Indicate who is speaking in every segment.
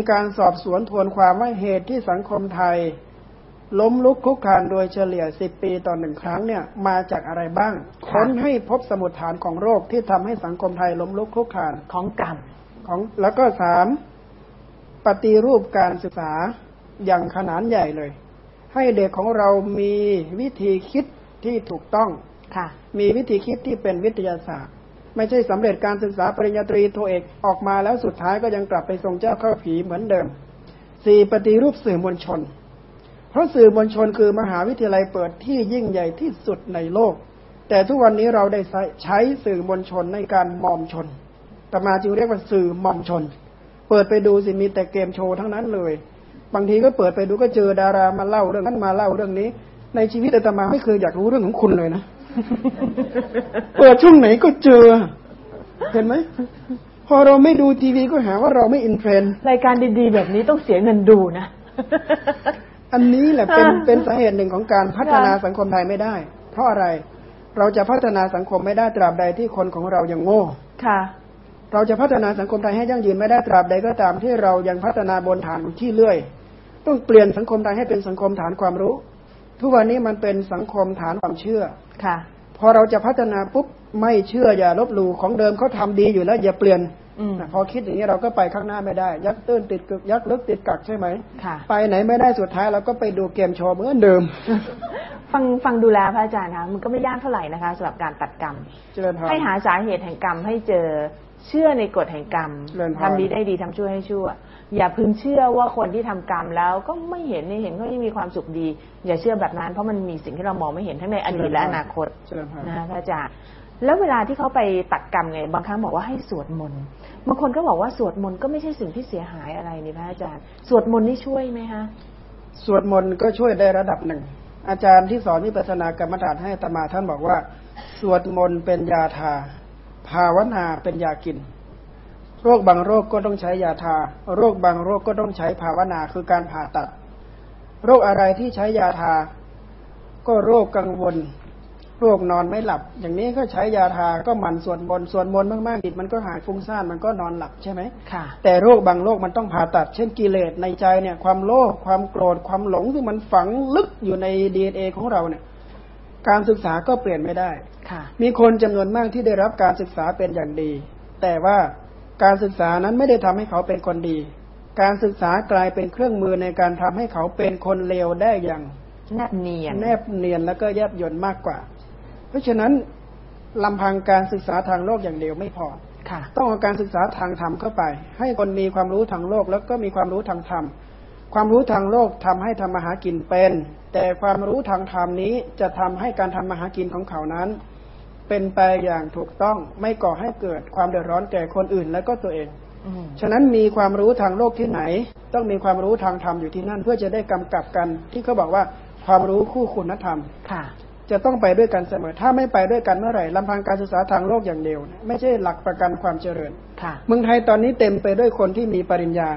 Speaker 1: มีการสอบสวนทวนความว่าเหตุที่สังคมไทย ล้มลุกคลุกคลานโดยเฉลี่ยสิบปีต่อหนึ่งครั้งเนี่ยมาจากอะไรบ้าง ค้นให้พบสมุดฐานของโรคที่ทำให้สังคมไทยล้มลุกคลุกคลาน
Speaker 2: ของกรรม
Speaker 1: ของแล้วก็สามปฏิรูปการศึกษาอย่างขนานใหญ่เลย ให้เด็กของเรามีวิธีคิดที่ถูกต้อง
Speaker 2: ค่ะ
Speaker 1: มีวิธีคิดที่เป็นวิทยาศาสตร์ ไม่ใช่สำเร็จการศึกษาปริญญาตรีโทเอกออกมาแล้วสุดท้ายก็ยังกลับไปทรงเจ้าข้าผีเหมือนเดิมสี่ปฏิรูปสื่อมวลชน เพราะสื่อมวลชนคือมหาวิทยาลัยเปิดที่ยิ่งใหญ่ที่สุดในโลก แต่ทุกวันนี้เราได้ใช้สื่อมวลชนในการมอมชนแต่มาจึงเรียกว่าสื่อมอมชน เปิดไปดูสิมีแต่เกมโชว์ทั้งนั้นเลย บางทีก็เปิดไปดูก็เจอดารามาเล่าเรื่องนั้นมาเล่าเรื่องนี้ ในชีวิตอาตมาไม่เคยอยากรู้เรื่องของคุณเลยนะ เปิดช่วงไหนก็เจอ เห็นไหม พอเราไม่ดูทีวีก็หาว่าเราไม่อินเทรนด์
Speaker 2: รายการดีๆ แบบนี้ต้องเสียเงินดูนะ
Speaker 1: อันนี้แหละเป็น
Speaker 2: อ่า
Speaker 1: เป็นสาเหตุหนึ่งของการพัฒนา
Speaker 2: ค่ะ
Speaker 1: สังคมไทยไม่ได้ เพราะอะไรเราจะพัฒนาสังคมไม่ได้ตราบใดที่คนของเรายังโง่
Speaker 2: ค่ะ
Speaker 1: เราจะพัฒนาสังคมไทยให้ยั่งยืนไม่ได้ตราบใดก็ตามที่เรายังพัฒนาบนฐานที่เลื่อย ต้องเปลี่ยนสังคมไทยให้เป็นสังคมฐานความรู้ ทุกวันนี้มันเป็นสังคมฐานความเชื่อ
Speaker 2: ค่ะ
Speaker 1: พอเราจะพัฒนาปุ๊บไม่เชื่ออย่าลบหลู่ของเดิมเขาทำดีอยู่แล้วอย่าเปลี่ยน
Speaker 2: อืม
Speaker 1: นะพอคิดอย่างนี้เราก็ไปข้างหน้าไม่ได้ ยักษ์ตื้นติดกึกยักษ์ลึกติดกักใช่ไหม
Speaker 2: ค่ะ
Speaker 1: ไปไหนไม่ได้สุดท้ายเราก็ไปดูเกมโชว์เหมือนเดิม
Speaker 2: ฟังฟังดูแลพระอาจารย์คะมันก็ไม่ยากเท่าไหร่นะคะสำหรับการตัดกรรม
Speaker 1: เจริญพร
Speaker 2: ให้หาสาเหตุแห่งกรรมให้เจอ เชื่อในกฎแห่งกรรม
Speaker 1: เจริญพร
Speaker 2: ทำดีได้ดีทำชั่วให้ชั่ว อย่าพึงเชื่อว่าคนที่ทำกรรมแล้วก็ไม่เห็นไม่เห็นเขายังมีความสุขดี อย่าเชื่อแบบนั้นเพราะมันมีสิ่งที่เรามองไม่เห็นทั้งในอดีตและอนาคต
Speaker 1: เจริญพร
Speaker 2: นะคะพระอาจารย์แล้วเวลาที่เขาไปตัดกรรมไง บางครั้งบอกว่าให้สวดมนต์บางคนก็บอกว่าสวดมนต์ก็ไม่ใช่สิ่งที่เสียหายอะไรนี่พระอาจารย์ สวดมนต์นี่ช่วยไหมคะ
Speaker 1: สวดมนต์ก็ช่วยได้ระดับหนึ่ง อาจารย์ที่สอนวิปัสสนากรรมฐานให้อาตมาท่านบอกว่า สวดมนต์เป็นยาทา ภาวนาเป็นยากิน โรคบางโรคก็ต้องใช้ยาทา โรคบางโรคก็ต้องใช้ภาวนาคือการผ่าตัด โรคอะไรที่ใช้ยาทา ก็โรคกังวล โรคนอนไม่หลับ อย่างนี้ก็ใช้ยาทาก็หมันสวดมนต์สวดมนต์มากๆจิตมันก็หายฟุ้งซ่านมันก็นอนหลับใช่ไหม
Speaker 2: ค่ะ
Speaker 1: แต่โรคบางโรคมันต้องผ่าตัด เช่นกิเลสในใจเนี่ย ความโลภความโกรธความหลงที่มันฝังลึกอยู่ในดีเอของเราเนี่ย การศึกษาก็เปลี่ยนไม่ได้
Speaker 2: ค่ะ
Speaker 1: มีคนจำนวนมากที่ได้รับการศึกษาเป็นอย่างดี แต่ว่าการศึกษานั้นไม่ได้ทำให้เขาเป็นคนดี การศึกษากลายเป็นเครื่องมือในการทำให้เขาเป็นคนเลวได้อย่าง
Speaker 2: แนบเนียน
Speaker 1: แนบเนียนแล้วก็แยบยนต์มากกว่า เพราะฉะนั้นลำพังการศึกษาทางโลกอย่างเดียวไม่พอ
Speaker 2: ค่ะ
Speaker 1: ต้องเอาการศึกษาทางธรรมเข้าไป ให้คนมีความรู้ทางโลกแล้วก็มีความรู้ทางธรรม ความรู้ทางโลกทำให้ทำมาหากินเป็น แต่ความรู้ทางธรรมนี้จะทำให้การทำมาหากินของเขานั้น เป็นไปอย่างถูกต้องไม่ก่อให้เกิดความเดือดร้อนแก่คนอื่นและก็ตัวเอง
Speaker 2: อืม
Speaker 1: ฉะนั้นมีความรู้ทางโลกที่ไหน ต้องมีความรู้ทางธรรมอยู่ที่นั่น เพื่อจะได้กำกับกัน ที่เขาบอกว่าความรู้คู่คุณธรรม
Speaker 2: ค่ะ
Speaker 1: จะต้องไปด้วยกันเสมอ ถ้าไม่ไปด้วยกันเมื่อไหร่ลำพังการศึกษาทางโลกอย่างเดียวเนี่ยไม่ใช่หลักประกันความเจริญ
Speaker 2: ค่ะ
Speaker 1: เมืองไทยตอนนี้เต็มไปด้วยคนที่มีปริญญา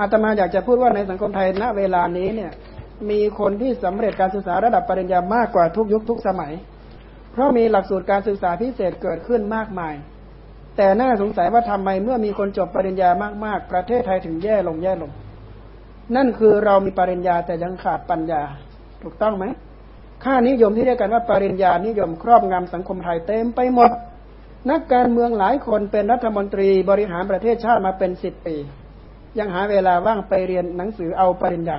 Speaker 1: อาตมาอยากจะพูดว่าในสังคมไทยณเวลานี้เนี่ย มีคนที่สำเร็จการศึกษาระดับปริญญามากกว่าทุกยุคทุกสมัย เพราะมีหลักสูตรการศึกษาพิเศษเกิดขึ้นมากมาย แต่น่าสงสัยว่าทำไมเมื่อมีคนจบปริญญามากๆ ประเทศไทยถึงแย่ลงแย่ลง นั่นคือเรามีปริญญาแต่ยังขาดปัญญา ถูกต้องไหมค่านิยมที่เรียกกันว่าปริญญานิยมครอบงำสังคมไทยเต็มไปหมด นักการเมืองหลายคนเป็นรัฐมนตรีบริหารประเทศชาติมาเป็นสิบปี ยังหาเวลาว่างไปเรียนหนังสือเอาปริญญา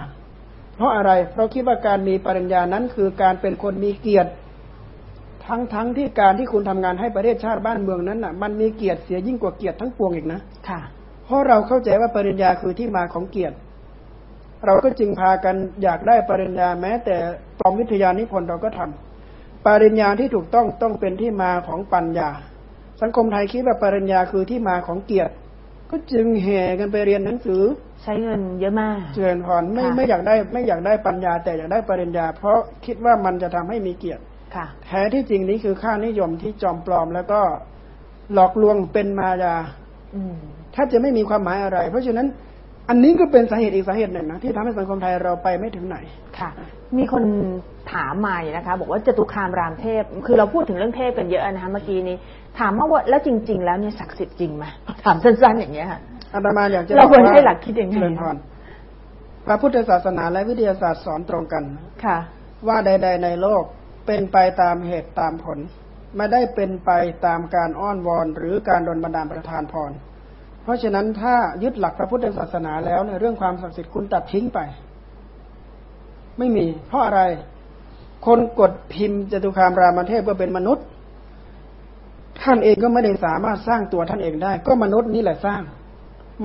Speaker 1: เพราะอะไร เพราะคิดว่าการมีปริญญานั้นคือการเป็นคนมีเกียรติ ทั้งทั้งที่การที่คุณทำงานให้ประเทศชาติบ้านเมืองนั้นน่ะ มันมีเกียรติเสียยิ่งกว่าเกียรติทั้งปวงอีกนะ
Speaker 2: ค่ะ
Speaker 1: เพราะเราเข้าใจว่าปริญญาคือที่มาของเกียรติ เราก็จึงพากันอยากได้ปริญญาแม้ แต่ปลอมวิทยานิพนธ์เราก็ทำปริญญาที่ถูกต้องต้องเป็นที่มาของปัญญา สังคมไทยคิดว่าปริญญาคือที่มาของเกียรติ ก็จึงแห่กันไปเรียนหนังสือ
Speaker 2: ใช้เงินเยอะมาก
Speaker 1: เจริญพรไม่
Speaker 2: ค่ะ
Speaker 1: ไม่อยากได้ไม่อยากได้ปัญญา แต่อยากได้ปริญญา เพราะคิดว่ามันจะทำให้มีเกียรติ
Speaker 2: ค่ะ
Speaker 1: แท้ที่จริงนี้คือค่านิยมที่จอมปลอมแล้วก็หลอกลวงเป็นมายา
Speaker 2: อืม
Speaker 1: แทบจะไม่มีความหมายอะไร เพราะฉะนั้นอันนี้ก็เป็นสาเหตุอีกสาเหตุหนึ่งนะที่ทำให้สังคมไทยเราไปไม่ถึงไหน
Speaker 2: ค่ะ มีคนถามมาอยู่นะคะ บอกว่าจตุคามรามเทพ คือเราพูดถึงเรื่องเทพกันเยอะนะคะเมื่อกี้นี้ ถามว่าว่าแล้วจริง ๆ แล้วเนี่ยศักดิ์สิทธิ์จริงไหมถามสั้นๆอย่างเงี้ยค่ะ
Speaker 1: อาตมาอยากจะ
Speaker 2: เราควร
Speaker 1: บอว่
Speaker 2: ให้หลักคิดยังไง
Speaker 1: เจริญพรพระพุทธศาสนาและวิทยาศาสตร์สอนตรงกัน
Speaker 2: ค่ะ
Speaker 1: ว่าใด ๆ ในโลกเป็นไปตามเหตุตามผล ไม่ได้เป็นไปตามการอ้อนวอน หรือการดลบันดาลประทานพร เพราะฉะนั้นถ้ายึดหลักพระพุทธศาสนาแล้วในเรื่องความศักดิ์สิทธิ์คุณตัดทิ้งไป ไม่มี เพราะอะไร คนกดพิมพ์จตุคามรามเทพก็เป็นมนุษย์ ท่านเองก็ไม่ได้สามารถสร้างตัวท่านเองได้ ก็มนุษย์นี่แหละสร้าง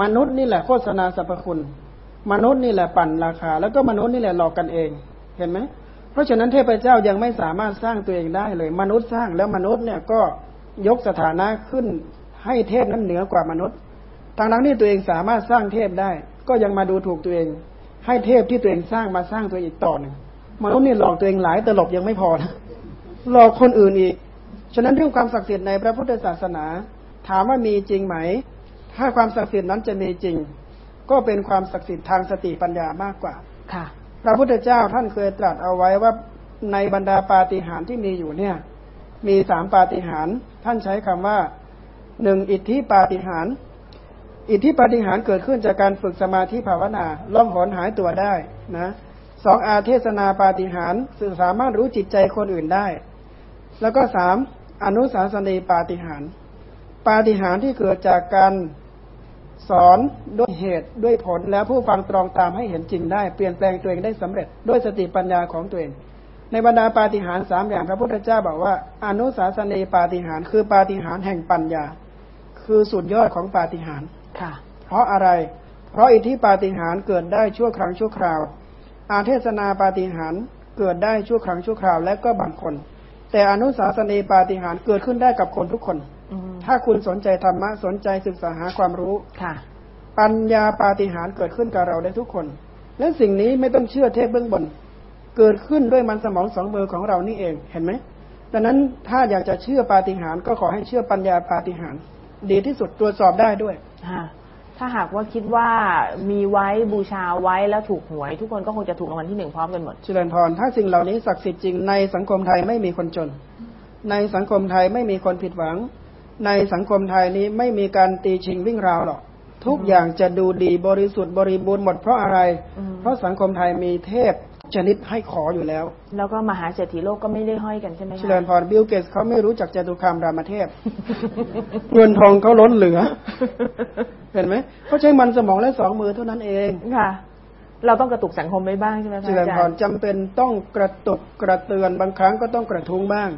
Speaker 1: มนุษย์นี่แหละโฆษณาสรรพคุณ มนุษย์นี่แหละปั่นราคา แล้วก็มนุษย์นี่แหละหลอกกันเอง เห็นไหมเพราะฉะนั้นเทพเจ้ายังไม่สามารถสร้างตัวเองได้เลย มนุษย์สร้างแล้วมนุษย์เนี่ยก็ยกสถานะขึ้นให้เทพนั้นเหนือกว่ามนุษย์ทางนั้นที่ตัวเองสามารถสร้างเทพได้ ก็ยังมาดูถูกตัวเอง ให้เทพที่ตัวเองสร้างมาสร้างตัวเองอีกต่อหนึ่งมนุษย์นี่หลอกตัวเองหลายตลบยังไม่พอนะหลอกคนอื่นอีก ฉะนั้นเรื่องความศักดิ์สิทธิ์ในพระพุทธศาสนา ถามว่ามีจริงไหม ถ้าความศักดิ์สิทธิ์นั้นจะมีจริง ก็เป็นความศักดิ์สิทธิ์ทางสติปัญญามากกว่า
Speaker 2: ค่ะ
Speaker 1: พระพุทธเจ้าท่านเคยตรัสเอาไว้ว่าในบรรดาปาฏิหาริย์ที่มีอยู่เนี่ย มีสามปาฏิหาริย์ท่านใช้คำว่าหนึ่งอิทธิปาฏิหาริย์อิทธิปาฏิหาริย์เกิดขึ้นจากการฝึกสมาธิภาวนาล่องหนหายตัวได้นะสองอาเทศนาปาฏิหาริย์ซึ่งสามารถรู้จิตใจคนอื่นได้ แล้วก็สาม อนุสาสนีปาฏิหาริย์ปาฏิหาริย์ที่เกิดจากการสอนด้วยเหตุด้วยผลแล้วผู้ฟังตรองตามให้เห็นจริงได้ เปลี่ยนแปลงตัวเองได้สำเร็จด้วยสติปัญญาของตัวเอง ในบรรดาปาฏิหาริย์สามอย่างพระพุทธเจ้าบอกว่า อนุสาสนีปาฏิหาริย์คือปาฏิหาริย์แห่งปัญญา คือสุดยอดของปาฏิหาริย์
Speaker 2: ค่ะ
Speaker 1: เพราะอะไร เพราะอิทธิปาฏิหาริย์เกิดได้ชั่วครั้งชั่วคราว อาเทศนาปาฏิหาริย์เกิดได้ชั่วครั้งชั่วคราวและก็บางคน แต่อนุสาสนีปาฏิหาริย์เกิดขึ้นได้กับคนทุกคน
Speaker 2: อืม
Speaker 1: ถ้าคุณสนใจธรรมะสนใจศึกษาหาความรู้
Speaker 2: ค่ะ
Speaker 1: ปัญญาปาฏิหาริย์เกิดขึ้นกับเราได้ทุกคน และสิ่งนี้ไม่ต้องเชื่อเทพเบื้องบน เกิดขึ้นด้วยมันสมองสองมือของเรานี่เองเห็นไหมดังนั้นถ้าอยากจะเชื่อปาฏิหาริย์ก็ขอให้เชื่อปัญญาปาฏิหาริย์ดีที่สุดตรวจสอบได้ด้วย
Speaker 2: ค่ะ ถ้าหากว่าคิดว่ามีไว้บูชาไว้แล้วถูกหวย ทุกคนก็คงจะถูกรางวัลที่หนึ่งพร้อมกันหมด
Speaker 1: เจริญพรถ้าสิ่งเหล่านี้ศักดิ์สิทธิ์จริงในสังคมไทยไม่มีคนจน ในสังคมไทยไม่มีคนผิดหวัง ในสังคมไทยนี้ไม่มีการตีชิงวิ่งราวหรอกทุกอย่างจะดูดีบริสุทธิ์บริบูรณ์หมดเพราะอะไร
Speaker 2: อืม
Speaker 1: เพราะสังคมไทยมีเทพชนิดให้ขออยู่แล้ว
Speaker 2: แล้วก็มหาเศรษฐีโลกก็ไม่ได้ห้อยกันใช่ไหมคะเจ
Speaker 1: ริญพรบิลเกตส์เขาไม่รู้จักจตุคามรามเทพเงินทองเขาล้นเหลือ เห็นไหมเขาใช้มันสมองและสองมือเท่านั้นเอง
Speaker 2: ค่ะ เราต้องกระตุกสังคมไว้บ้างใช่ไหมคะ
Speaker 1: เจริญพร
Speaker 2: อาจา
Speaker 1: ร
Speaker 2: ย์
Speaker 1: จำเป็นต้องกระตุกกระเตือนบางครั้งก็ต้องกระทุ้งบ้าง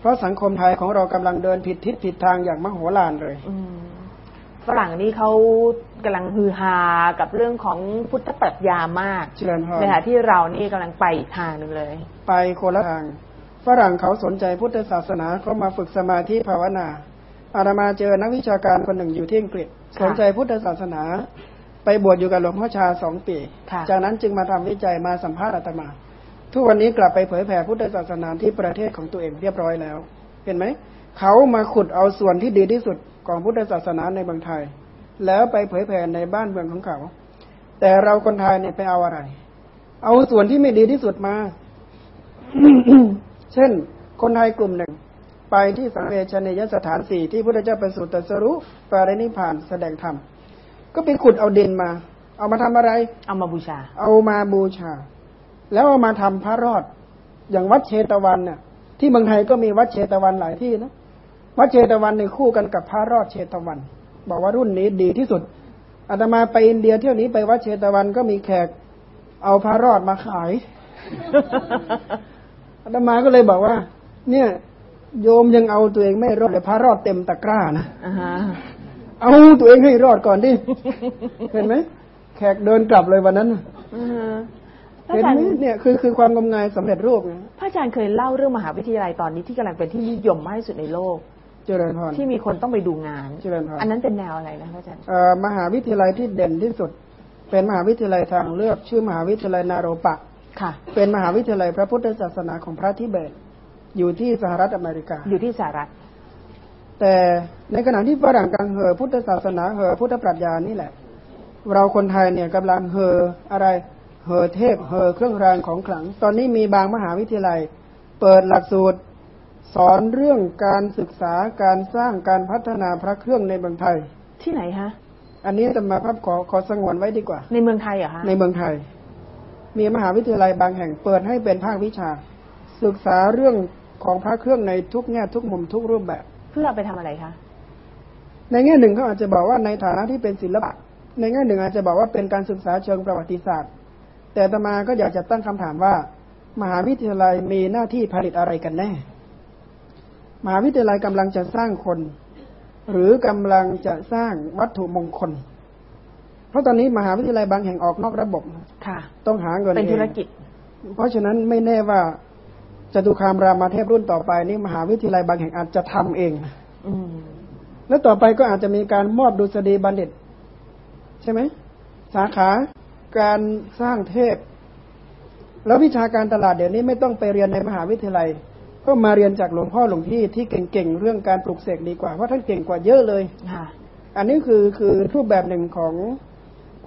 Speaker 1: เพราะสังคมไทยของเรากำลังเดินผิดทิศผิดทางอย่างมโหฬารเลย
Speaker 2: อืมฝรั่งนี่เขากำลังฮือฮากับเรื่องของพุทธปรัชญามาก
Speaker 1: เจริญพร
Speaker 2: ในขณะที่เรานี่กำลังไปอีกทางหนึ่งเลย
Speaker 1: ไปคนละทาง ฝรั่งเขาสนใจพุทธศาสนาเขามาฝึกสมาธิภาวนา อาตมาเจอนักวิชาการคนหนึ่งอยู่ที่อังกฤษ
Speaker 2: ค่ะ
Speaker 1: สนใจพุทธศาสนา ไปบวชอยู่กับหลวงพ่อชาสองปี
Speaker 2: ค่ะ
Speaker 1: จากนั้นจึงมาทำวิจัยมาสัมภาษณ์อาตมา ทุกวันนี้กลับไปเผยแผ่พุทธศาสนาที่ประเทศของตัวเองเรียบร้อยแล้ว เห็นไหม เขามาขุดเอาส่วนที่ดีที่สุดของพุทธศาสนาในเมืองไทย แล้วไปเผยแผ่ในบ้านเมืองของเขา แต่เราคนไทยเนี่ยไปเอาอะไร เอาส่วนที่ไม่ดีที่สุดมา เช่น คนไทยกลุ่มหนึ่ง ไปที่สังเวชนียสถานสี่ที่พระพุทธเจ้าประสูติตรัสรู้ปารินิพพานแสดงธรรมก็ไปขุดเอาดินมา เอามาทำอะไร
Speaker 2: เอามาบูชา
Speaker 1: เอามาบูชา แล้วเอามาทำพระรอด อย่างวัดเชตวันเนี่ยที่เมืองไทยก็มีวัดเชตวันหลายที่นะวัดเชตวันในยคู่กันกับพระรอดเชตวัน บอกว่ารุ่นนี้ดีที่สุดอาตมาไปอินเดียเที่ยวนี้ไปวัดเชตวันก็มีแขก เอาพระรอดมาขายอาตมาก็เลยบอกว่า เนี่ย โยมยังเอาตัวเองไม่รอดเลยพระรอดเต็มตะกร้านะ
Speaker 2: อ่าฮะ
Speaker 1: เอาตัวเองให้รอดก่อนดิ เห็นไหม แขกเดินกลับเลยวันนั้นน่ะ
Speaker 2: อือฮะพระ
Speaker 1: เห็น
Speaker 2: อาจาร
Speaker 1: ไหม
Speaker 2: ย์
Speaker 1: เนี่ยคือคือความงมงายสำเร็จรูปไง
Speaker 2: พระอาจารย์เคยเล่าเรื่องมหาวิทยาลัยตอนนี้ที่กำลังเป็นที่นิยมมากที่สุดในโลก
Speaker 1: เจริญพร
Speaker 2: ที่มีคนต้องไปดูงาน
Speaker 1: เจริญพร
Speaker 2: อันนั้นเป็นแนวอะไรนะพระอาจารย์
Speaker 1: เอ่อมหาวิทยาลัยที่เด่นที่สุด เป็นมหาวิทยาลัยทางเลือก ชื่อมหาวิทยาลัยนาโรปะ
Speaker 2: ค่ะ
Speaker 1: เป็นมหาวิทยาลัยพระพุทธศาสนาของพระทิเบต อยู่ที่สหรัฐอเมริกา
Speaker 2: อยู่ที่สหรัฐ
Speaker 1: แต่ในขณะที่ฝรั่งกำลังเห่อพุทธศาสนาเห่อพุทธปรัชญานี่แหละ เราคนไทยเนี่ยกำลังเห่ออะไรเห่อเทพเห่อเครื่องรางของขลัง ตอนนี้มีบางมหาวิทยาลัย เปิดหลักสูตร สอนเรื่องการศึกษาการสร้างการพัฒนาพระเครื่องในเมืองไทย
Speaker 2: ที่ไหนฮะ
Speaker 1: อันนี้จะมาภาพขอขอสงวนไว้ดีกว่า
Speaker 2: ในเมืองไทยเหรอคะ
Speaker 1: ในเมืองไทย มีมหาวิทยาลัยบางแห่งเปิดให้เป็นภาควิชา ศึกษาเรื่อง ของพระเครื่องในทุกแง่ทุกมุมทุกรูปแบบ
Speaker 2: เพื่อเอาไปทำอะไรคะ
Speaker 1: ในแง่หนึ่งเขาอาจจะบอกว่าในฐานะที่เป็นศิลปะ ในแง่หนึ่งอาจจะบอกว่าเป็นการศึกษาเชิงประวัติศาสตร์ แต่อาตมาก็อยากจะตั้งคำถามว่า มหาวิทยาลัยมีหน้าที่ผลิตอะไรกันแน่ มหาวิทยาลัยกำลังจะสร้างคน หรือกำลังจะสร้างวัตถุมงคล เพราะตอนนี้มหาวิทยาลัยบางแห่งออกนอกระบบ
Speaker 2: ค่ะ
Speaker 1: ต้องหาเงิน
Speaker 2: เป็นธุร
Speaker 1: อง
Speaker 2: กิจ
Speaker 1: เพราะฉะนั้นไม่แน่ว่า จตุคามรามเทพรุ่นต่อไปนี่มหาวิทยาลัยบางแห่งอาจจะทำเอง
Speaker 2: อืม
Speaker 1: แล้วต่อไปก็อาจจะมีการมอบดุษฎีบัณฑิต ใช่ไหมสาขาการสร้างเทพ แล้ววิชาการตลาดเดี๋ยวนี้ไม่ต้องไปเรียนในมหาวิทยาลัย ก็มาเรียนจากหลวงพ่อหลวงพี่ที่เก่งๆเรื่องการปลูกเสกดีกว่าเพราะท่านเก่งกว่าเยอะเลย
Speaker 2: ค่ะ
Speaker 1: อันนี้คือคือรูปแบบหนึ่งของ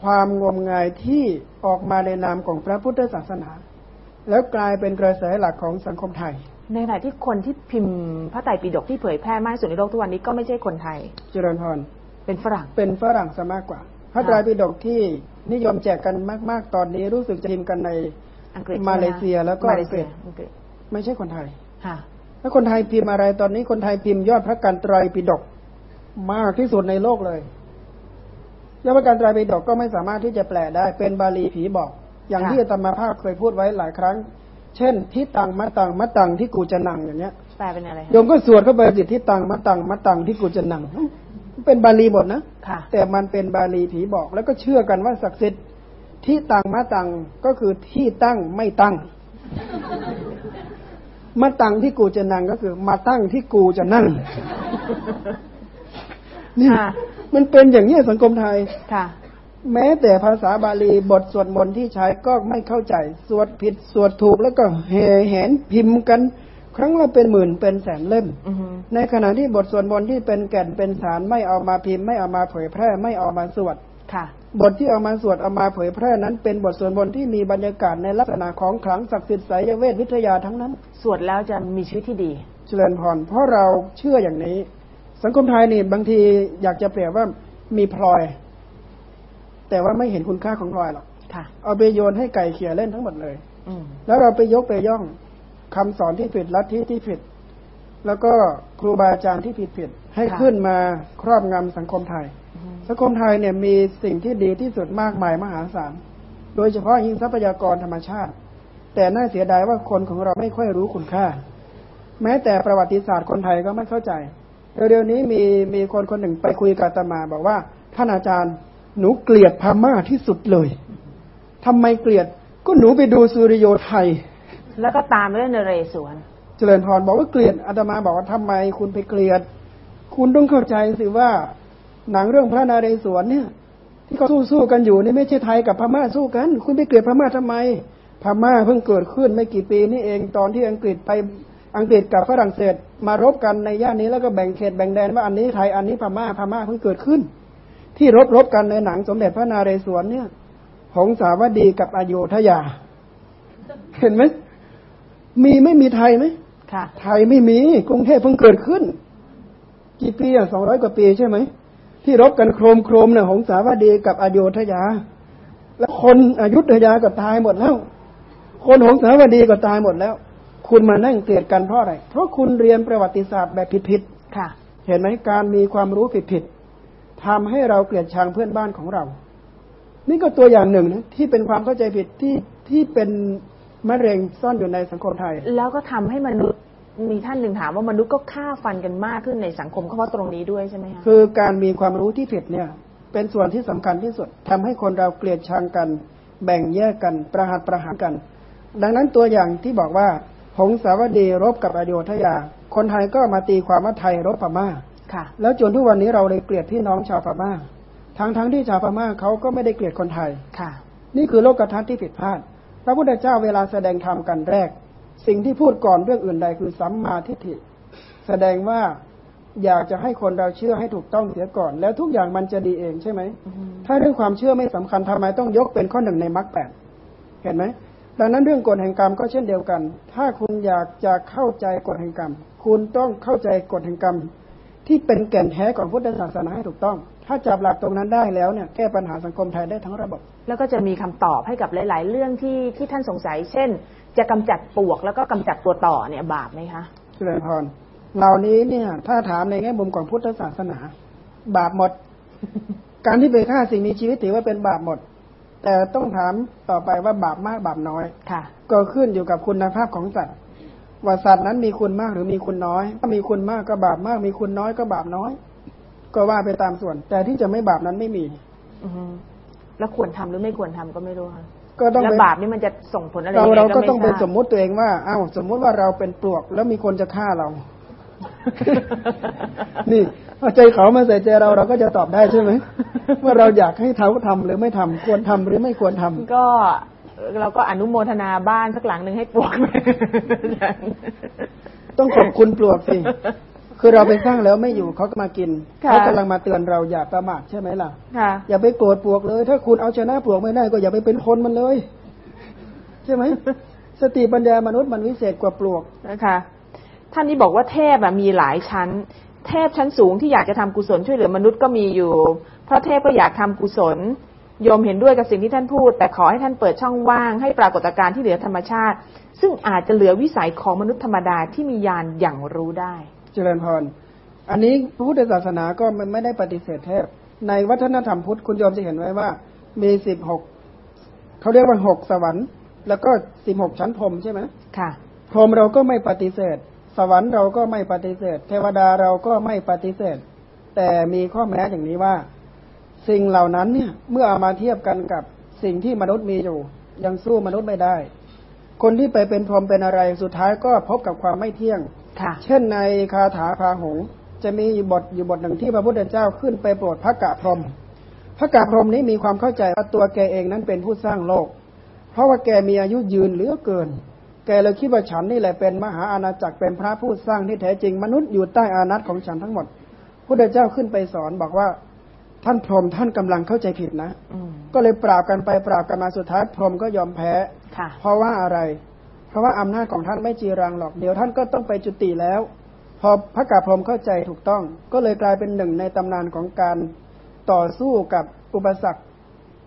Speaker 1: ความงมงายที่ออกมาในนามของพระพุทธศาสนา แล้วกลายเป็นกระแสหลักของสังคมไทย
Speaker 2: ในขณะที่คนที่พิมพ์พระไตรปิฎกที่เผยแพร่มากที่สุดในโลกทุกวันนี้ก็ไม่ใช่คนไทย
Speaker 1: เจริญพร
Speaker 2: เป็นฝรั่ง
Speaker 1: เป็นฝรั่งซะมากกว่า พระไตรปิฎกที่นิยมแจกกันมาก ๆ ตอนนี้รู้สึกจะพิมพ์กันใน
Speaker 2: อังกฤษ
Speaker 1: มาเลเซียแล้วก็
Speaker 2: มาเลเซีย
Speaker 1: อั
Speaker 2: อั
Speaker 1: ง
Speaker 2: ง
Speaker 1: ก
Speaker 2: ก
Speaker 1: ฤ
Speaker 2: ฤ
Speaker 1: ษ
Speaker 2: ษ
Speaker 1: ไม่ใช่คนไทย
Speaker 2: ค่ะ
Speaker 1: แล้วคนไทยพิมพ์อะไรตอนนี้คนไทยพิมพ์ยอดพระกันไตรปิฎกมากที่สุดในโลกเลยยอดพระกันไตรปิฎกก็ไม่สามารถที่จะแปลได้เป็นบาลีผีบอก อย่าง
Speaker 2: ค่ะ
Speaker 1: ที่อาตมาภาพเคยพูดไว้หลายครั้ง เช่นทิตังมะตังมะตังที่กูจะนั่งอย่างเงี้ย
Speaker 2: แปลเป็นอะไร
Speaker 1: โยมก็สวดเข้าไปจิตทิตังมะตังมะตังที่กูจะนั่งเป็นบาลีหมดนะ
Speaker 2: ค่ะ
Speaker 1: แต่มันเป็นบาลีผีบอก แล้วก็เชื่อกันว่าศักดิ์สิทธิ์ที่ตังมะตังก็คือที่ตั้งไม่ตั้งมะตังที่กูจะนั่งก็คือ มาตั้งที่กูจะนั่งนี่
Speaker 2: ค่ะ
Speaker 1: มันเป็นอย่างนี้ยสังคมไทย
Speaker 2: ค่ะ
Speaker 1: แม้แต่ภาษาบาลีบทสวดมนต์ที่ใช้ก็ไม่เข้าใจ สวดผิดสวดถูกแล้วก็แห่แหนพิมพ์กัน ครั้งละเป็นหมื่นเป็นแสนเล่ม
Speaker 2: อือฮึ
Speaker 1: ในขณะที่บทสวดมนต์ที่เป็นแก่นเป็นสารไม่เอามาพิมพ์ ไม่เอามาเผยแพร่ไม่เอามาสวด
Speaker 2: ค่ะ
Speaker 1: บทที่เอามาสวดเอามาเผยแพร่นั้น เป็นบทสวดมนต์ที่มีบรรยากาศในลักษณะของขลังศักดิ์สิทธิ์ไสยเวทวิทยาทั้งนั้น
Speaker 2: สวดแล้วจะมีชีวิตที่ดี
Speaker 1: เจริญพรเพราะเราเชื่ออย่างนี้ สังคมไทยนี่บางทีอยากจะเปรียบว่ามีพลอย แต่ว่าไม่เห็นคุณค่าของพลอยหรอก
Speaker 2: ค่ะ
Speaker 1: เอาไปโยนให้ไก่เขี่ยเล่นทั้งหมดเลย
Speaker 2: อืม
Speaker 1: แล้วเราไปยกไปย่องคำสอนที่ผิดลัทธิที่ผิด แล้วก็ครูบาอาจารย์ที่ผิดผิดๆให้
Speaker 2: ค่ะ
Speaker 1: ขึ้นมาครอบงำสังคมไทย
Speaker 2: อือฮึ
Speaker 1: สังคมไทยเนี่ยมีสิ่งที่ดีที่สุดมากมายมหาศาลโดยเฉพาะยิ่งทรัพยากรธรรมชาติ แต่น่าเสียดายว่าคนของเราไม่ค่อยรู้คุณค่า แม้แต่ประวัติศาสตร์คนไทยก็ไม่เข้าใจเร็วๆนี้มีมีคนคนหนึ่งไปคุยกับอาตมาบอกว่าท่านอาจารย์ หนูเกลียดพม่าที่สุดเลยทำไมเกลียด ก็หนูไปดูสุริโยไทย
Speaker 2: แล้วก็ตามไปด้วยนเรศวร
Speaker 1: เจริญพรบอกว่าเกลียดอาตมาบอกว่าทำไมคุณไปเกลียด คุณต้องเข้าใจสิว่าหนังเรื่องพระนาเรศวรเนี่ย ที่เขาสู้สู้กันอยู่นี่ไม่ใช่ไทยกับพม่าสู้กัน คุณไปเกลียดพม่าทำไม พม่าเพิ่งเกิดขึ้นไม่กี่ปีนี่เองตอนที่อังกฤษไปอังกฤษกับฝรั่งเศสมารบกันในย่านนี้แล้วก็แบ่งเขตแบ่งแดนว่าอันนี้ไทยอันนี้พม่าพม่าเพิ่งเกิดขึ้น ที่รบรบกันในหนังสมเด็จพระนาเรศวรเนี่ยหงสาวดีกับอโยธยา เห็นไหมมีไม่มีไทยไหม
Speaker 2: ค่ะ
Speaker 1: ไทยไม่มีกรุงเทพเพิ่งเกิดขึ้น กี่ปีอะสองร้อยกว่าปีใช่ไหมที่รบกันโครมโครมเนี่ยหงสาวดีกับอโยธยา แล้วคนอยุธยาก็ตายหมดแล้ว คนหงสาวดีก็ตายหมดแล้ว คุณมานั่งเกลียดกันเพราะอะไร เพราะคุณเรียนประวัติศาสตร์แบบผิด
Speaker 2: ค่ะ
Speaker 1: ๆเห็นไหมการมีความรู้ผิดๆ ทำให้เราเกลียดชังเพื่อนบ้านของเรา นี่ก็ตัวอย่างหนึ่งนะที่เป็นความเข้าใจผิดที่ที่เป็นมะเร็งซ่อนอยู่ในสังคมไทย
Speaker 2: แล้วก็ทำให้มนุษย์มีท่านหนึ่งถามว่ามนุษย์ก็ฆ่าฟันกันมากขึ้นในสังคมก็เพราะตรงนี้ด้วยใช่ไหมคะ
Speaker 1: คือการมีความรู้ที่ผิดเนี่ย เป็นส่วนที่สำคัญที่สุดทำให้คนเราเกลียดชังกัน แบ่งแยกกันประหัตประหารกัน ดังนั้นตัวอย่างที่บอกว่าหงสาวดีรบกับอโยธยา คนไทยก็มาตีความว่าไทยรบพม่า
Speaker 2: ค่ะ
Speaker 1: แล้วจนทุกวันนี้เราเลยเกลียดพี่น้องชาวพม่า ทั้งทั้งๆที่ชาวพม่าเขาก็ไม่ได้เกลียดคนไทย
Speaker 2: ค่ะ
Speaker 1: นี่คือโลกทัศน์ที่ผิดพลาด พระพุทธเจ้าเวลาแสดงธรรมกันแรก สิ่งที่พูดก่อนเรื่องอื่นใดคือสัมมาทิฏฐิ แสดงว่าอยากจะให้คนเราเชื่อให้ถูกต้องเสียก่อน แล้วทุกอย่างมันจะดีเองใช่ไหม
Speaker 2: อือฮึ
Speaker 1: ถ้าเรื่องความเชื่อไม่สำคัญทำไมต้องยกเป็นข้อหนึ่งในมรรคแปดเห็นไหมดังนั้นเรื่องกฎแห่งกรรมก็เช่นเดียวกัน ถ้าคุณอยากจะเข้าใจกฎแห่งกรรม คุณต้องเข้าใจกฎแห่งกรรม ที่เป็นแก่นแท้ของพุทธศาสนาให้ถูกต้อง ถ้าจับหลักตรงนั้นได้แล้วเนี่ยแก้ปัญหาสังคมไทยได้ทั้งระบบ
Speaker 2: แล้วก็จะมีคำตอบให้กับหลาย ๆ เรื่องที่ที่ท่านสงสัย เช่น จะกำจัดปลวกแล้วก็กำจัดตัวต่อเนี่ยบาปไหมคะ
Speaker 1: เจริญพรเหล่านี้เนี่ย ถ้าถามในแง่มุมของพุทธศาสนา บาปหมด การที่ไปฆ่าสิ่งมีชีวิตถือว่าเป็นบาปหมด แต่ต้องถามต่อไปว่าบาปมากบาปน้อย
Speaker 2: ค่ะ
Speaker 1: ก็ขึ้นอยู่กับคุณภาพของสัตว์ ว่าสัตว์นั้นมีคุณมากหรือมีคุณน้อย ถ้ามีคุณมากก็บาปมาก มีคุณน้อยก็บาปน้อย ก็ว่าไปตามส่วน แต่ที่จะไม่บาปนั้นไม่มี
Speaker 2: อือฮึแล้วควรทำหรือไม่ควรทำก็ไม่รู้ค่ะ
Speaker 1: ก็ต้อง
Speaker 2: แล้ว
Speaker 1: ไป
Speaker 2: บาปนี่มันจะส่งผลอะไร
Speaker 1: เรา
Speaker 2: ยังไง
Speaker 1: เราก็
Speaker 2: ไม่
Speaker 1: ต้องไป
Speaker 2: ทราบ
Speaker 1: สมมุติตัวเองว่าอ้าวสมมุติว่าเราเป็นปลวก แล้วมีคนจะฆ่าเรา นี่พอใจเขามาใส่ใจเราเราก็จะตอบได้ใช่ไหมว่าเราอยากให้เขาทำหรือไม่ทำควรทำหรือไม่ควรทำ
Speaker 2: ก็ เราก็อนุโมทนาบ้านสักหลังหนึ่งให้ปลวก
Speaker 1: ต้องขอบคุณปลวกสิคือเราไปสร้างแล้วไม่อยู่เขาก็มากิน
Speaker 2: ค่ะ
Speaker 1: เขากำลังมาเตือนเราอย่าประมาทใช่ไหมล่ะ
Speaker 2: ค่ะ
Speaker 1: อย่าไปโกรธปลวกเลย ถ้าคุณเอาชนะปลวกไม่ได้ก็อย่าไปเป็นคนมันเลย ใช่ไหมสติปัญญามนุษย์มันวิเศษกว่าปลวก
Speaker 2: นะคะท่านนี้บอกว่าเทพอะมีหลายชั้น เทพชั้นสูงที่อยากจะทำกุศลช่วยเหลือมนุษย์ก็มีอยู่ เพราะเทพก็อยากทำกุศล โยมเห็นด้วยกับสิ่งที่ท่านพูด แต่ขอให้ท่านเปิดช่องว่างให้ปรากฏการณ์ที่เหลือธรรมชาติ ซึ่งอาจจะเหลือวิสัยของมนุษย์ธรรมดาที่มีญาณอย่างรู้ได้
Speaker 1: เจริญพร อันนี้พระพุทธศาสนาก็มันไม่ได้ปฏิเสธเทพ ในวัฒนธรรมพุทธคุณโยมจะเห็นไว้ว่า มีสิบหกเขาเรียกว่าหกสวรรค์ แล้วก็สิบหกชั้นพรหมใช่ไหม
Speaker 2: ค่ะ
Speaker 1: พรหมเราก็ไม่ปฏิเสธ สวรรค์เราก็ไม่ปฏิเสธ เทวดาเราก็ไม่ปฏิเสธ แต่มีข้อแม้อย่างนี้ว่า สิ่งเหล่านั้นเนี่ยเมื่อเอามาเทียบกันกับสิ่งที่มนุษย์มีอยู่ ยังสู้มนุษย์ไม่ได้ คนที่ไปเป็นพรหมเป็นอะไรสุดท้ายก็พบกับความไม่เที่ยง
Speaker 2: ค่ะ
Speaker 1: เช่นในคาถาพาหงส์จะมีบทอยู่บทหนึ่งที่พระพุทธเจ้าขึ้นไปโปรดพระกะพรหมพระกะพรหมนี้มีความเข้าใจว่าตัวแกเองนั้นเป็นผู้สร้างโลก เพราะว่าแกมีอายุยืนเหลือเกิน แกเลยคิดว่าฉันนี่แหละเป็นมหาอาณาจักรเป็นพระผู้สร้างที่แท้จริงมนุษย์อยู่ใต้อานัตของฉันทั้งหมดพุทธเจ้าขึ้นไปสอนบอกว่า ท่านพรหมท่านกำลังเข้าใจผิดนะ
Speaker 2: อืม
Speaker 1: ก็เลยปราบกันไปปราบกันมาสุดท้ายพรหมก็ยอมแพ้
Speaker 2: ค่ะ
Speaker 1: เพราะว่าอะไร เพราะว่าอำนาจของท่านไม่จีรังหรอกเดี๋ยวท่านก็ต้องไปจุติแล้ว พอพระกาพรหมเข้าใจถูกต้อง ก็เลยกลายเป็นหนึ่งในตำนานของการต่อสู้กับอุปสรรค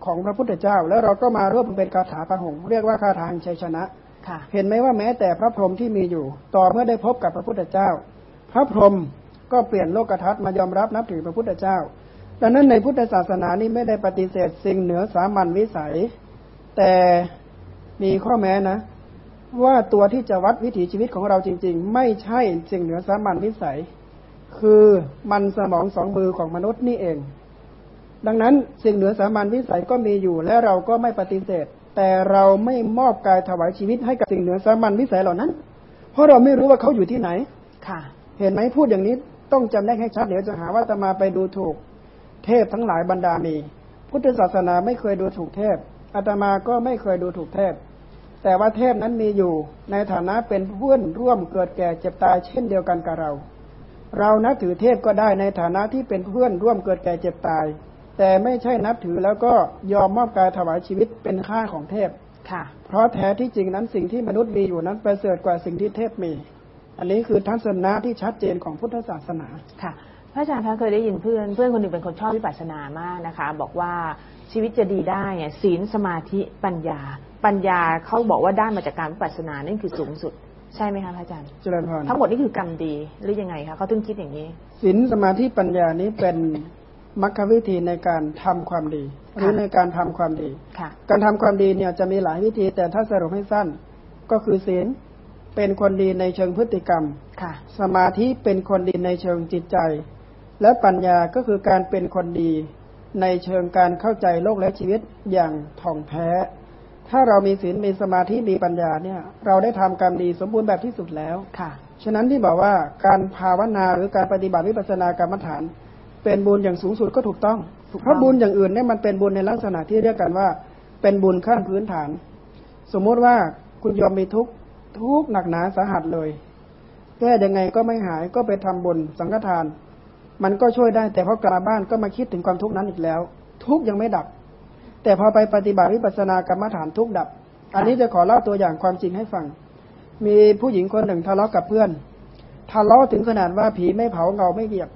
Speaker 1: ของพระพุทธเจ้า แล้วเราก็มาร่วมเป็นคาถาพระหงส์เรียกว่าคาถาแห่งชัยชนะ
Speaker 2: ค่ะ
Speaker 1: เห็นไหมว่าแม้แต่พระพรหมที่มีอยู่ ต่อเมื่อได้พบกับพระพุทธเจ้า พระพรหมก็เปลี่ยนโลกทัศน์มายอมรับนับถือพระพุทธเจ้า ดังนั้นในพุทธศาสนานี้ไม่ได้ปฏิเสธสิ่งเหนือสามัญวิสัย แต่มีข้อแม้นะ ว่าตัวที่จะวัดวิถีชีวิตของเราจริง ๆ ไม่ใช่สิ่งเหนือสามัญวิสัย คือมันสมองสองมือของมนุษย์นี่เอง ดังนั้นสิ่งเหนือสามัญวิสัยก็มีอยู่และเราก็ไม่ปฏิเสธ แต่เราไม่มอบกายถวายชีวิตให้กับสิ่งเหนือสามัญวิสัยเหล่านั้น เพราะเราไม่รู้ว่าเขาอยู่ที่ไหน
Speaker 2: ค่ะ
Speaker 1: เห็นไหมพูดอย่างนี้ต้องจำแนกให้ชัดเดี๋ยวจะหาว่าอาตมาไปดูถูก เทพทั้งหลายบรรดามี พุทธศาสนาไม่เคยดูถูกเทพอาตมาก็ไม่เคยดูถูกเทพ แต่ว่าเทพนั้นมีอยู่ ในฐานะเป็นเพื่อนร่วมเกิดแก่เจ็บตายเช่นเดียวกันกับเรา เรานับถือเทพก็ได้ในฐานะที่เป็นเพื่อนร่วมเกิดแก่เจ็บตาย แต่ไม่ใช่นับถือแล้วก็ยอมมอบกายถวายชีวิตเป็นค่าของเทพ
Speaker 2: ค่ะ
Speaker 1: เพราะแท้ที่จริงนั้นสิ่งที่มนุษย์มีอยู่นั้นประเสริฐกว่าสิ่งที่เทพมี อันนี้คือทัศนะที่ชัดเจนของพุทธศาสนา
Speaker 2: ค่ะ พระอาจารย์คะเคยได้ยินเพื่อนเพื่อนคนหนึ่งเป็นคนชอบวิปัสสนามากนะคะ บอกว่าชีวิตจะดีได้เนี่ยศีลสมาธิปัญญา ปัญญาเขาบอกว่าได้มาจากการวิปัสสนานั่นคือสูงสุด ใช่ไหมคะพระอาจารย์
Speaker 1: เจริญพร
Speaker 2: ทั้งหมดนี่คือกรรมดีหรือยังไงคะเขาถึงคิดอย่างนี้
Speaker 1: ศีลสมาธิปัญญานี้เป็นมรรควิธีในการทำความดีหรือในการทำความดี
Speaker 2: ค่ะ
Speaker 1: การทำความดีเนี่ยจะมีหลายวิธี แต่ถ้าสรุปให้สั้นก็คือศีลเป็นคนดีในเชิงพฤติกรรม
Speaker 2: ค่ะ
Speaker 1: สมาธิเป็นคนดีในเชิงจิตใจ และปัญญาก็คือการเป็นคนดี ในเชิงการเข้าใจโลกและชีวิตอย่างถ่องแท้ ถ้าเรามีศีลมีสมาธิมีปัญญาเนี่ย เราได้ทำกรรมดีสมบูรณ์แบบที่สุดแล้ว
Speaker 2: ค่ะ
Speaker 1: ฉะนั้นที่บอกว่าการภาวนาหรือการปฏิบัติวิปัสสนากรรมฐาน เป็นบุญอย่างสูงสุดก็ถูกต้อง
Speaker 2: ถูกต้อง
Speaker 1: เพราะบุญอย่างอื่นเนี่ยมันเป็นบุญในลักษณะที่เรียกกันว่า เป็นบุญขั้นพื้นฐาน สมมุติว่าคุณยอมมีทุกข์ทุกข์หนักหนาสาหัสเลย แก้ยังไงก็ไม่หายก็ไปทำบุญสังฆทาน มันก็ช่วยได้ แต่พอกลับมาบ้านก็มาคิดถึงความทุกข์นั้นอีกแล้ว ทุกข์ยังไม่ดับ แต่พอไปปฏิบัติวิปัสสนากรรมฐานทุกข์ดับ อันนี้จะขอเล่าตัวอย่างความจริงให้ฟัง มีผู้หญิงคนหนึ่งทะเลาะกับเพื่อนทะเลาะถึงขนาดว่าผีไม่เผาเงาไม่เหยียบ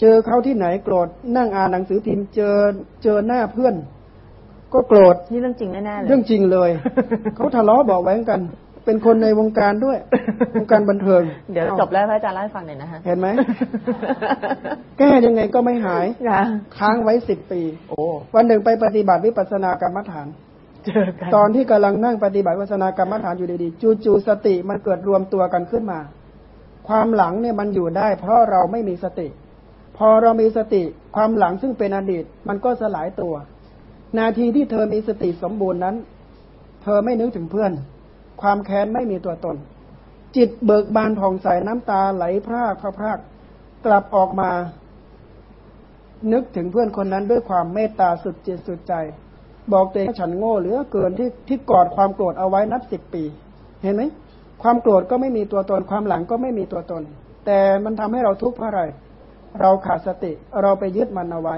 Speaker 1: เจอเขาที่ไหนโกรธนั่งอ่านหนังสือพิมพ์เจอเจอหน้าเพื่อน ก็โกรธ
Speaker 2: นี่เรื่องจริงแน่ๆเลย
Speaker 1: เรื่องจริงเลยเขาทะเลาะเบอกแว้งกัน เป็นคนในวงการด้วย วงการบันเทิง
Speaker 2: เดี๋ยวจบแล้วพระอาจารย์เล่าให้ฟังหน่อยนะฮะ
Speaker 1: เห็นไหมแก้ยังไงก็ไม่หาย
Speaker 2: ค่ะ
Speaker 1: ค้างไว้สิบปี
Speaker 2: โอ้
Speaker 1: วันหนึ่งไปปฏิบัติวิปัสสนากรรมฐาน
Speaker 2: เจอกัน
Speaker 1: ตอนที่กำลังนั่งปฏิบัติวิปัสสนากรรมฐานอยู่ดีๆจู่ๆสติมันเกิดรวมตัวกันขึ้นมา ความหลังเนี่ยมันอยู่ได้ เพราะเราไม่มีสติ พอเรามีสติความหลังซึ่งเป็นอดีต มันก็สลายตัว นาทีที่เธอมีสติสมบูรณ์นั้น เธอไม่นึกถึงเพื่อน ความแค้นไม่มีตัวตน จิตเบิกบานผ่องใสน้ำตาไหลพรากพรากพรากกลับออกมา นึกถึงเพื่อนคนนั้นด้วยความเมตตาสุดจิตสุดใจ บอกตัวเองฉันโง่เหลือเกินที่ที่กอดความโกรธเอาไว้นับสิบปี เห็นไหมความโกรธก็ไม่มีตัวตน ความหลังก็ไม่มีตัวตน แต่มันทำให้เราทุกข์เพราะอะไร เราขาดสติ เราไปยึดมันเอาไว้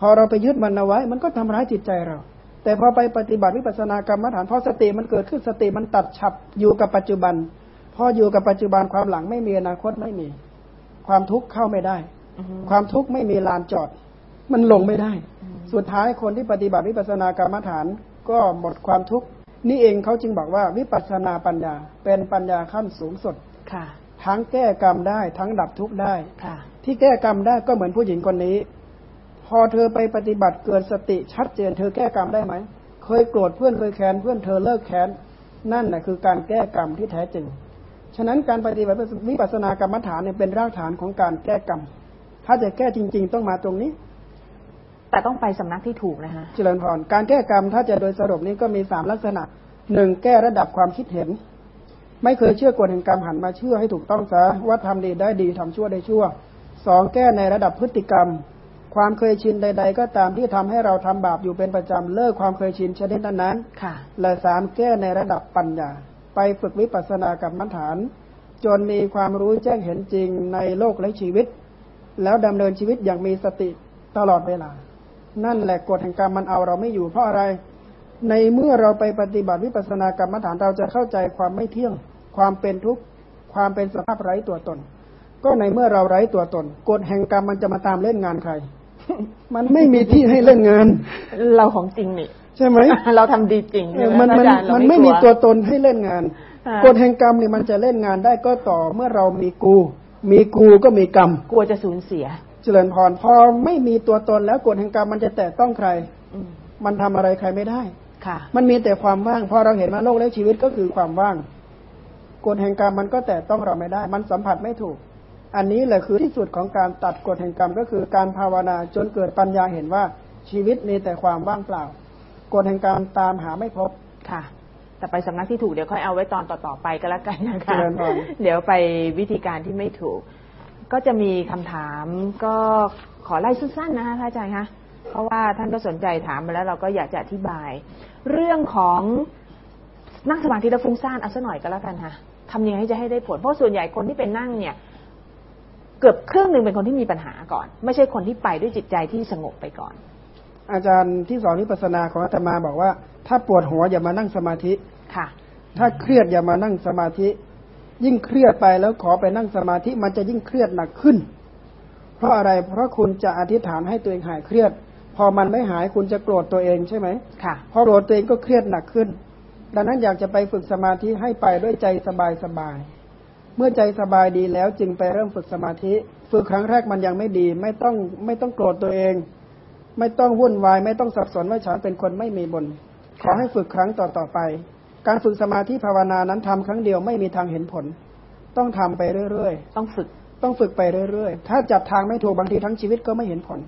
Speaker 1: พอเราไปยึดมันเอาไว้ มันก็ทำร้ายจิตใจเรา แต่พอไปปฏิบัติวิปัสสนากรรมฐานพอสติมันเกิดขึ้นสติมันตัดฉับอยู่กับปัจจุบันพออยู่กับปัจจุบันความหลังไม่มีอนาคตไม่มี ความทุกข์เข้าไม่ได้
Speaker 2: อือฮึ
Speaker 1: ความทุกข์ไม่มีลานจอด มันลงไม่ได้ สุดท้ายคนที่ปฏิบัติวิปัสสนากรรมฐาน ก็หมดความทุกข์นี่เองเขาจึงบอกว่าวิปัสสนาปัญญา เป็นปัญญาขั้นสูงสุด
Speaker 2: ค่ะ
Speaker 1: ทั้งแก้กรรมได้ทั้งดับทุกข์ได้
Speaker 2: ค่ะ
Speaker 1: ที่แก้กรรมได้ก็เหมือนผู้หญิงคนนี้ พอเธอไปปฏิบัติเกิดสติชัดเจนเธอแก้กรรมได้ไหม เคยโกรธเพื่อนเคยแค้นเพื่อนเธอเลิกแค้นนั่นแหละคือการแก้กรรมที่แท้จริง ฉะนั้นการปฏิบัติวิปัสสนากรรมฐานเนี่ยเป็นรากฐานของการแก้กรรม ถ้าจะแก้จริง ๆ ต้องมาตรงนี้
Speaker 2: แต่ต้องไปสำนักที่ถูกนะฮะ
Speaker 1: เจริญพรการแก้กรรมถ้าจะโดยสรุปนี้ก็มีสามลักษณะหนึ่งแก้ระดับความคิดเห็น ไม่เคยเชื่อกฎแห่งกรรมหันมาเชื่อให้ถูกต้องซะว่าทำดีได้ดีทำชั่วได้ชั่วสองแก้ในระดับพฤติกรรม ความเคยชินใด ๆ ก็ตามที่ทำให้เราทำบาปอยู่เป็นประจำเลิกความเคยชินชนิดนั้นๆ
Speaker 2: ค่ะ
Speaker 1: และสามแก้ในระดับปัญญา ไปฝึกวิปัสสนากรรมฐาน จนมีความรู้แจ้งเห็นจริงในโลกและชีวิต แล้วดำเนินชีวิตอย่างมีสติตลอดเวลา นั่นแหละกฎแห่งกรรมมันเอาเราไม่อยู่เพราะอะไร ในเมื่อเราไปปฏิบัติวิปัสสนากรรมฐานเราจะเข้าใจความไม่เที่ยง ความเป็นทุกข์ความเป็นสภาพไร้ตัวตน ก็ในเมื่อเราไร้ตัวตน กฎแห่งกรรมมันจะมาตามเล่นงานใคร มันไม่มีที่ให้เล่นงาน
Speaker 2: เราของจริงนี่
Speaker 1: ใช่ไหม
Speaker 2: เราทำดีจริง
Speaker 1: เอ
Speaker 2: ใช่
Speaker 1: อ
Speaker 2: ไห
Speaker 1: มัน
Speaker 2: พ
Speaker 1: มั
Speaker 2: ระ
Speaker 1: น
Speaker 2: อาจารย์เรา
Speaker 1: มันไม่มี
Speaker 2: กลั
Speaker 1: ตัวตนให้เล่นงาน
Speaker 2: ค่ะ
Speaker 1: กฎแห่งกรรมนี่มันจะเล่นงานได้ก็ต่อเมื่อเรามีกู มีกูก็มีกรรม
Speaker 2: กลัวจะสูญเสีย
Speaker 1: เจริญพรพอไม่มีตัวตนแล้วกฎแห่งกรรมมันจะแตะต้องใคร
Speaker 2: อืม
Speaker 1: มันทำอะไรใครไม่ได้
Speaker 2: ค่ะ
Speaker 1: มันมีแต่ความว่างพอเราเห็นว่าโลกและชีวิตก็คือความว่างกฎแห่งกรรมมันก็แตะต้องเราไม่ได้ มันสัมผัสไม่ถูก อันนี้แหละคือที่สุดของการตัดกฎแห่งกรรมก็คือการภาวนาจนเกิดปัญญาเห็นว่าชีวิตมีแต่ความว่างเปล่า กฎแห่งกรรมตามหาไม่พบ
Speaker 2: ค่ะ แต่ไปสำนักที่ถูกเดี๋ยวค่อยเอาไว้ตอนต่อๆไปก็แล้วกันนะคะ
Speaker 1: เจริญพร
Speaker 2: เดี๋ยวไปวิธีการที่ไม่ถูก ก็จะมีคำถามก็ขอไล่สั้นๆนะคะพระอาจารย์คะเพราะว่าท่านก็สนใจถามมาแล้วเราก็อยากจะอธิบาย เรื่องของนั่งสมาธิแล้วฟุ้งซ่านเอาซะหน่อยก็แล้วกันค่ะทำยังไงให้จะให้ได้ผลเพราะส่วนใหญ่คนที่เป็นนั่งเนี่ย เกือบครึ่งหนึ่งเป็นคนที่มีปัญหาก่อน ไม่ใช่คนที่ไปด้วยจิตใจที่สงบไปก่อน
Speaker 1: อาจารย์ที่สอนวิปัสสนาของอาตมาบอกว่า ถ้าปวดหัวอย่ามานั่งสมาธิ
Speaker 2: ค่ะ
Speaker 1: ถ้าเครียดอย่ามานั่งสมาธิ ยิ่งเครียดไปแล้วขอไปนั่งสมาธิมันจะยิ่งเครียดหนักขึ้น เพราะอะไรเพราะคุณจะอธิษฐานให้ตัวเองหายเครียด พอมันไม่หายคุณจะโกรธตัวเองใช่ไหม
Speaker 2: ค่ะ
Speaker 1: พอโกรธตัวเองก็เครียดหนักขึ้น ดังนั้นอยากจะไปฝึกสมาธิให้ไปด้วยใจสบายสบายๆ เมื่อใจสบายดีแล้วจึงไปเริ่มฝึกสมาธิ ฝึกครั้งแรกมันยังไม่ดี ไม่ต้องไม่ต้องโกรธตัวเอง ไม่ต้องวุ่นวาย ไม่ต้องสับสนว่าฉันเป็นคนไม่มีบุญขอให้ฝึกครั้งต่อต่อๆไป การฝึกสมาธิภาวนานั้นทำครั้งเดียวไม่มีทางเห็นผล ต้องทำไปเรื่อย
Speaker 2: ต้องฝึก
Speaker 1: ๆต้องฝึกไปเรื่อยๆ ถ้าจับทางไม่ถูกบางทีทั้งชีวิตก็ไม่เห็นผล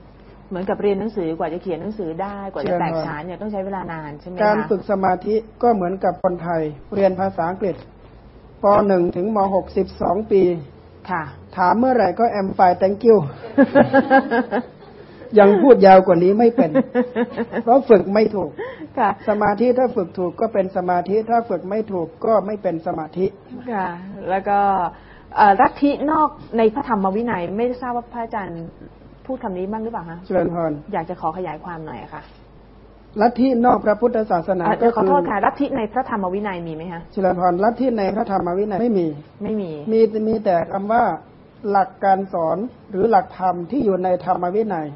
Speaker 2: เหมือนกับเรียนหนังสือกว่าจะเขียนหนังสือได้กว่าจะแตก
Speaker 1: เชิญครับ
Speaker 2: ฉานเนี่ยต้องใช้เวลานานใช่ไหมคะ
Speaker 1: การฝึกสมาธิก็เหมือนกับคนไทยเรียนภาษาอังกฤษ ป .1 ถึงม .6 12 ปี
Speaker 2: ค่ะ
Speaker 1: ถามเมื่อไหร่ก็แอมไฟ thank you ยังพูดยาวกว่านี้ไม่เป็น เพราะฝึกไม่ถูก
Speaker 2: ค่ะ
Speaker 1: สมาธิถ้าฝึกถูกก็เป็นสมาธิถ้าฝึกไม่ถูกก็ไม่เป็นสมาธิ
Speaker 2: ค่ะ แล้วก็เอ่อลัทธินอกในพระธรรมวินัย ไม่ทราบว่าพระอาจารย์พูดคำนี้บ้างหรือเปล่าคะ
Speaker 1: เจริญพร
Speaker 2: อยากจะขอขยายความหน่อยอะค่ะ
Speaker 1: ลัทธินอกพระพุทธศาสนา
Speaker 2: อะ
Speaker 1: ก็
Speaker 2: ขอ
Speaker 1: คือ
Speaker 2: โทษค่ะลัทธิในพระธรรมวินัยมีไหมคะ
Speaker 1: เจริญพรลัทธิในพระธรรมวินัยไม่มี
Speaker 2: ไม่มี
Speaker 1: มีมีแต่คำว่าหลักการสอนหรือหลักธรรมที่อยู่ในธรรมวินัย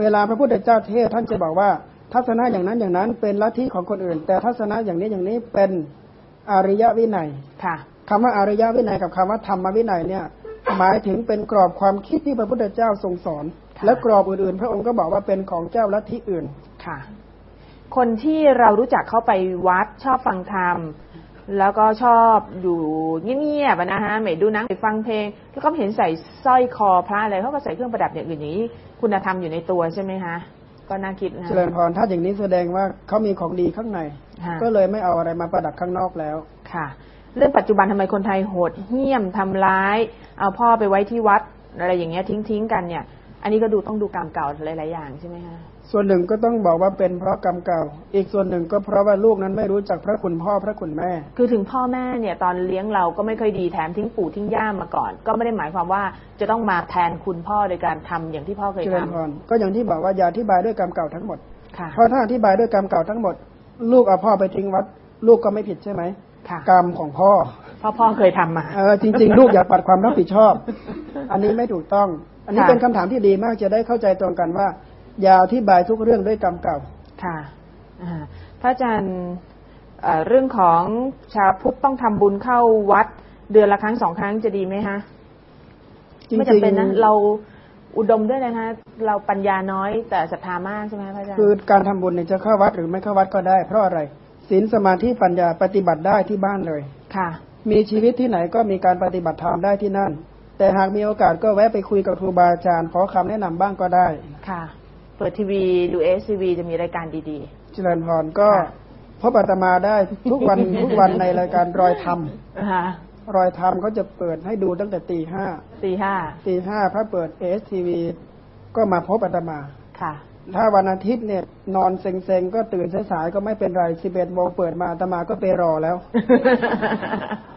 Speaker 1: เวลาพระพุทธเจ้าเทศน์ท่านจะบอกว่า ทัศนะอย่างนั้นอย่างนั้นเป็นลัทธิของคนอื่น แต่ทัศนะอย่างนี้อย่างนี้เป็นอริยวินัย
Speaker 2: ค่ะ
Speaker 1: คำว่าอริยวินัยกับคำว่าธรรมวินัยเนี่ยหมายถึงเป็นกรอบความคิดที่พระพุทธเจ้าทรงสอน
Speaker 2: ค่ะ
Speaker 1: และกรอบอื่นๆ พระองค์ก็บอกว่าเป็นของเจ้าลัทธิอื่น
Speaker 2: ค่ะ คนที่เรารู้จักเข้าไปวัดชอบฟังธรรมแล้วก็ชอบอยู่เงียบๆอะนะฮะไม่ดูหนังไม่ฟังเพลง แล้วก็เห็นใส่สร้อยคอพระอะไรเขาก็ใส่เครื่องประดับอย่างอื่นอย่างนี้ คุณธรรมอยู่ในตัวใช่ไหมฮะก็น่าคิดนะ
Speaker 1: เจริญพรถ้าอย่างนี้แสดงว่าเขามีของดีข้างใน
Speaker 2: ฮะ
Speaker 1: ก็เลยไม่เอาอะไรมาประดับข้างนอกแล้ว
Speaker 2: ค่ะ เรื่องปัจจุบันทำไมคนไทยโหดเหี้ยมทำร้าย เอาพ่อไปไว้ที่วัดอะไรอย่างเงี้ยทิ้งทิ้งๆกันเนี่ย อันนี้ก็ดูต้องดูกรรมเก่าหลายๆอย่างใช่ไหมฮะ
Speaker 1: ส่วนหนึ่งก็ต้องบอกว่าเป็นเพราะกรรมเก่า อีกส่วนหนึ่งก็เพราะว่าลูกนั้นไม่รู้จักพระคุณพ่อพระคุณแม่
Speaker 2: คือถึงพ่อแม่เนี่ยตอนเลี้ยงเราก็ไม่ค่อยดีแถมทิ้งปู่ทิ้งย่ามาก่อน ก็ไม่ได้หมายความว่าจะต้องมาแทนคุณพ่อโดยการทำอย่างที่พ่อเคย
Speaker 1: เจ
Speaker 2: ท
Speaker 1: ริญพรก็อย่างที่บอกว่าอย่าอธิบายด้วยกรรมเก่าทั้งหมดำ
Speaker 2: ค่ะ
Speaker 1: เพราะถ้าอธิบายด้วยกรรมเก่าทั้งหมด ลูกเอาพ่อไปทิ้งวัด ลูกก็ไม่ผิดใช่ไหม
Speaker 2: ค่ะ
Speaker 1: กรรมของพ่อ
Speaker 2: เพ่อพ่อเคยทำมา
Speaker 1: เออจริง ๆ ลูกอย่าปัดความรับผิดชอบ อันนี้ไม่ถูกต้อง อันนี้
Speaker 2: ค่ะ
Speaker 1: เป็นคำถามที่ดีมากจะได้เข้าใจตรงกันว่าอ ย่าอธิบายทุกเรื่องด้วยกรรมเก่า
Speaker 2: ค่ะอ่าพระอาจารย์เอ่อเรื่องของชาวพุทธต้องทำบุญเข้าวัด เดือนละครั้งสองครั้งจะดีไหมฮะ
Speaker 1: จริง
Speaker 2: ไม่จำเป็นนะ
Speaker 1: ๆ
Speaker 2: เราอุดมด้วยนะคะเราปัญญาน้อยแต่ศรัทธามากใช่ไหมพระอาจารย์
Speaker 1: คือการทำบุญเนี่ยจะเข้าวัดหรือไม่เข้าวัดก็ได้ เพราะอะไรศีลสมาธิปัญญาปฏิบัติได้ที่บ้านเลย
Speaker 2: ค่ะ
Speaker 1: มีชีวิตที่ไหนก็มีการปฏิบัติธรรมได้ที่นั่น แต่หากมีโอกาสก็แวะไปคุยกับครูบาอาจารย์ขอคำแนะนำบ้างก็ได้
Speaker 2: ค่ะ เปิดทีวีดูเอสทีวีจะมีรายการดี
Speaker 1: เจริญพรก็
Speaker 2: ค่ะ
Speaker 1: พบอาตมาได้ทุกวันทุกวันในรายการรอยธรรม
Speaker 2: ๆนะคะ
Speaker 1: รอยธรรมเขาจะเปิดให้ดูตั้งแต่ตีห้า
Speaker 2: ตีห้า
Speaker 1: ตีห้าพระเปิดเอสทีวีก็มาพบอาตมา
Speaker 2: ค่ะ
Speaker 1: ถ้าวันอาทิตย์เนี่ย นอนเซ็งๆ ก็ตื่นสายๆก็ไม่เป็นไรสิบเอ็ดโมงเปิดมาอาตมาก็ไปรอแล้ว